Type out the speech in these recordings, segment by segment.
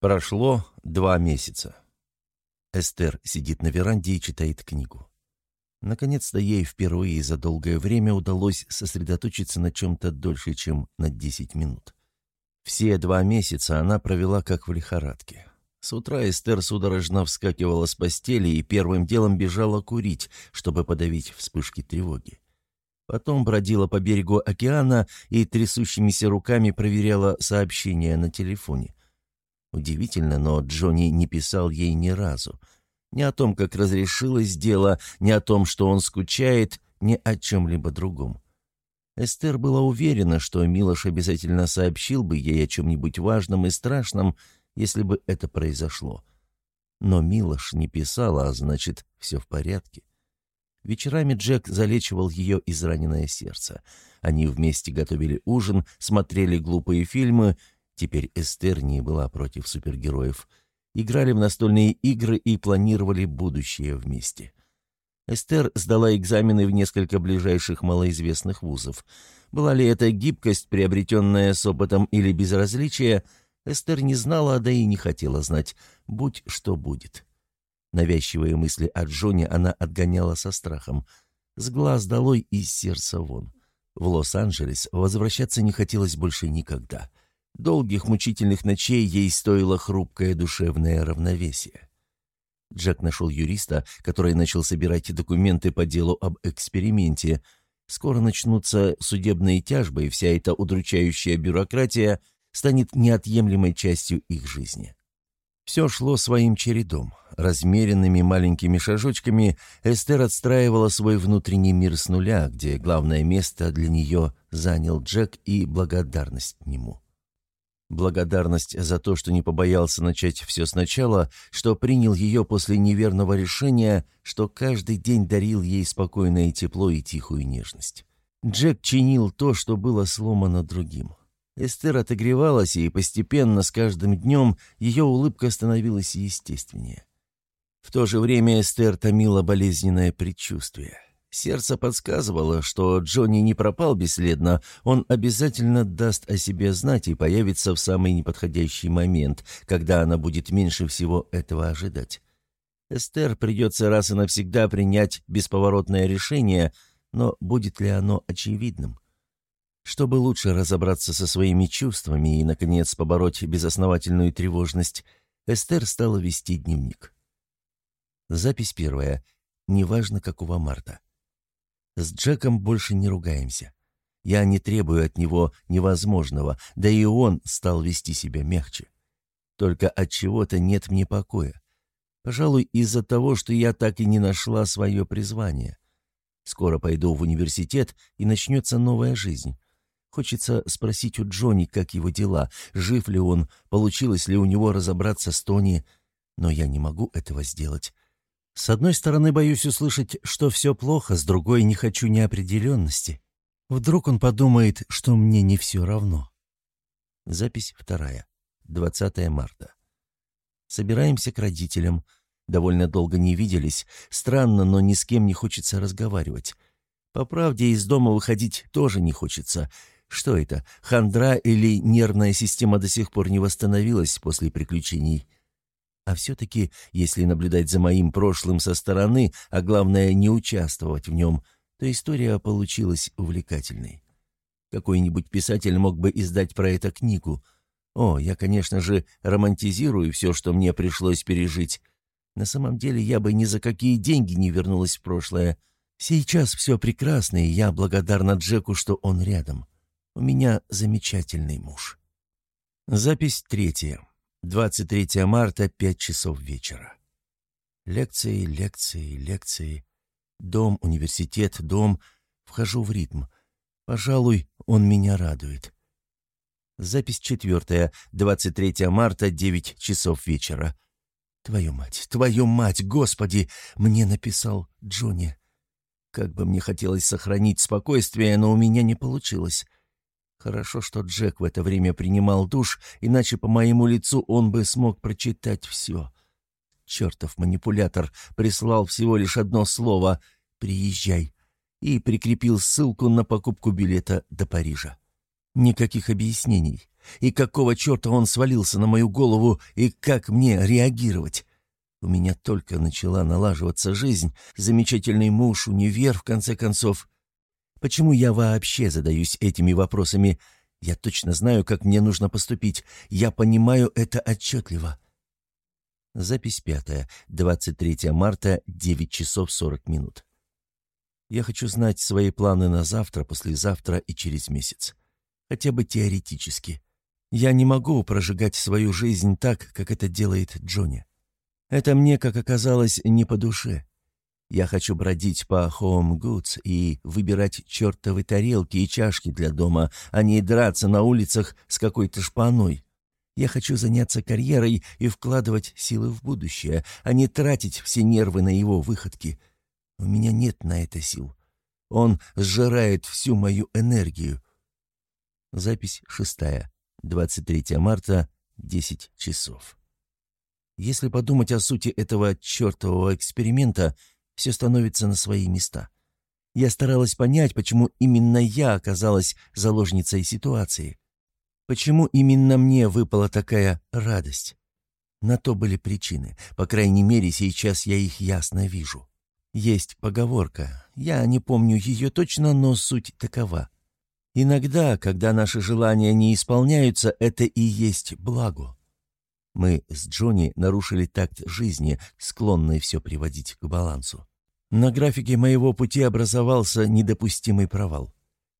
Прошло два месяца. Эстер сидит на веранде и читает книгу. Наконец-то ей впервые за долгое время удалось сосредоточиться на чем-то дольше, чем на 10 минут. Все два месяца она провела как в лихорадке. С утра Эстер судорожно вскакивала с постели и первым делом бежала курить, чтобы подавить вспышки тревоги. Потом бродила по берегу океана и трясущимися руками проверяла сообщения на телефоне. Удивительно, но Джонни не писал ей ни разу. Ни о том, как разрешилось дело, ни о том, что он скучает, ни о чем-либо другом. Эстер была уверена, что Милош обязательно сообщил бы ей о чем-нибудь важном и страшном, если бы это произошло. Но Милош не писал, а значит, все в порядке. Вечерами Джек залечивал ее израненное сердце. Они вместе готовили ужин, смотрели глупые фильмы Теперь Эстер не была против супергероев. Играли в настольные игры и планировали будущее вместе. Эстер сдала экзамены в несколько ближайших малоизвестных вузов. Была ли это гибкость, приобретенная с опытом или безразличие, Эстер не знала, да и не хотела знать, будь что будет. Навязчивые мысли о Джоне она отгоняла со страхом. С глаз долой и сердца вон. В Лос-Анджелес возвращаться не хотелось больше никогда. Долгих мучительных ночей ей стоило хрупкое душевное равновесие. Джек нашел юриста, который начал собирать документы по делу об эксперименте. Скоро начнутся судебные тяжбы, и вся эта удручающая бюрократия станет неотъемлемой частью их жизни. Все шло своим чередом. Размеренными маленькими шажочками Эстер отстраивала свой внутренний мир с нуля, где главное место для нее занял Джек и благодарность нему. Благодарность за то, что не побоялся начать все сначала, что принял ее после неверного решения, что каждый день дарил ей спокойное тепло и тихую нежность. Джек чинил то, что было сломано другим. Эстер отогревалась, и постепенно, с каждым днем, ее улыбка становилась естественнее. В то же время Эстер томила болезненное предчувствие — Сердце подсказывало, что Джонни не пропал бесследно, он обязательно даст о себе знать и появится в самый неподходящий момент, когда она будет меньше всего этого ожидать. Эстер придется раз и навсегда принять бесповоротное решение, но будет ли оно очевидным? Чтобы лучше разобраться со своими чувствами и, наконец, побороть безосновательную тревожность, Эстер стала вести дневник. Запись первая. Неважно, какого марта. С Джеком больше не ругаемся. Я не требую от него невозможного, да и он стал вести себя мягче. Только от чего-то нет мне покоя. Пожалуй, из-за того, что я так и не нашла свое призвание. Скоро пойду в университет, и начнется новая жизнь. Хочется спросить у Джонни, как его дела, жив ли он, получилось ли у него разобраться с Тони, но я не могу этого сделать. С одной стороны, боюсь услышать, что все плохо, с другой не хочу неопределенности. Вдруг он подумает, что мне не все равно. Запись вторая. 20 марта. Собираемся к родителям. Довольно долго не виделись. Странно, но ни с кем не хочется разговаривать. По правде, из дома выходить тоже не хочется. Что это, хандра или нервная система до сих пор не восстановилась после приключений? А все-таки, если наблюдать за моим прошлым со стороны, а главное не участвовать в нем, то история получилась увлекательной. Какой-нибудь писатель мог бы издать про это книгу. О, я, конечно же, романтизирую все, что мне пришлось пережить. На самом деле я бы ни за какие деньги не вернулась в прошлое. Сейчас все прекрасно, и я благодарна Джеку, что он рядом. У меня замечательный муж. Запись третья. 23 марта, 5 часов вечера. Лекции, лекции, лекции. Дом, университет, дом. Вхожу в ритм. Пожалуй, он меня радует. Запись четвертая, 23 марта, 9 часов вечера. Твою мать, твою мать, господи, мне написал Джонни. Как бы мне хотелось сохранить спокойствие, но у меня не получилось. Хорошо, что Джек в это время принимал душ, иначе по моему лицу он бы смог прочитать все. Чертов манипулятор прислал всего лишь одно слово «Приезжай» и прикрепил ссылку на покупку билета до Парижа. Никаких объяснений. И какого черта он свалился на мою голову, и как мне реагировать? У меня только начала налаживаться жизнь, замечательный муж, универ, в конце концов. Почему я вообще задаюсь этими вопросами? Я точно знаю, как мне нужно поступить. Я понимаю это отчетливо. Запись пятая, 23 марта, 9 часов 40 минут. Я хочу знать свои планы на завтра, послезавтра и через месяц. Хотя бы теоретически. Я не могу прожигать свою жизнь так, как это делает Джонни. Это мне, как оказалось, не по душе. Я хочу бродить по Home Goods и выбирать чертовы тарелки и чашки для дома, а не драться на улицах с какой-то шпаной. Я хочу заняться карьерой и вкладывать силы в будущее, а не тратить все нервы на его выходки. У меня нет на это сил. Он сжирает всю мою энергию. Запись шестая. 23 марта, 10 часов. Если подумать о сути этого чертового эксперимента, все становится на свои места. Я старалась понять, почему именно я оказалась заложницей ситуации. Почему именно мне выпала такая радость? На то были причины. По крайней мере, сейчас я их ясно вижу. Есть поговорка. Я не помню ее точно, но суть такова. Иногда, когда наши желания не исполняются, это и есть благо. Мы с Джонни нарушили такт жизни, склонный все приводить к балансу. На графике моего пути образовался недопустимый провал.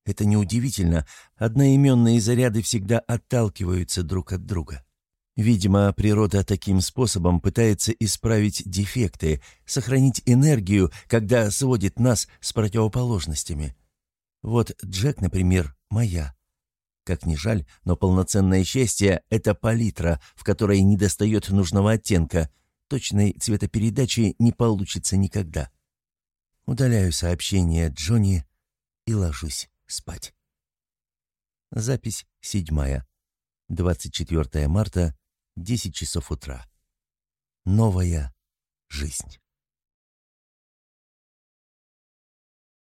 Это неудивительно, одноименные заряды всегда отталкиваются друг от друга. Видимо, природа таким способом пытается исправить дефекты, сохранить энергию, когда сводит нас с противоположностями. Вот Джек, например, моя. Как ни жаль, но полноценное счастье — это палитра, в которой недостает нужного оттенка. Точной цветопередачи не получится никогда. Удаляю сообщение Джонни и ложусь спать. Запись седьмая. 24 марта, 10 часов утра. Новая жизнь.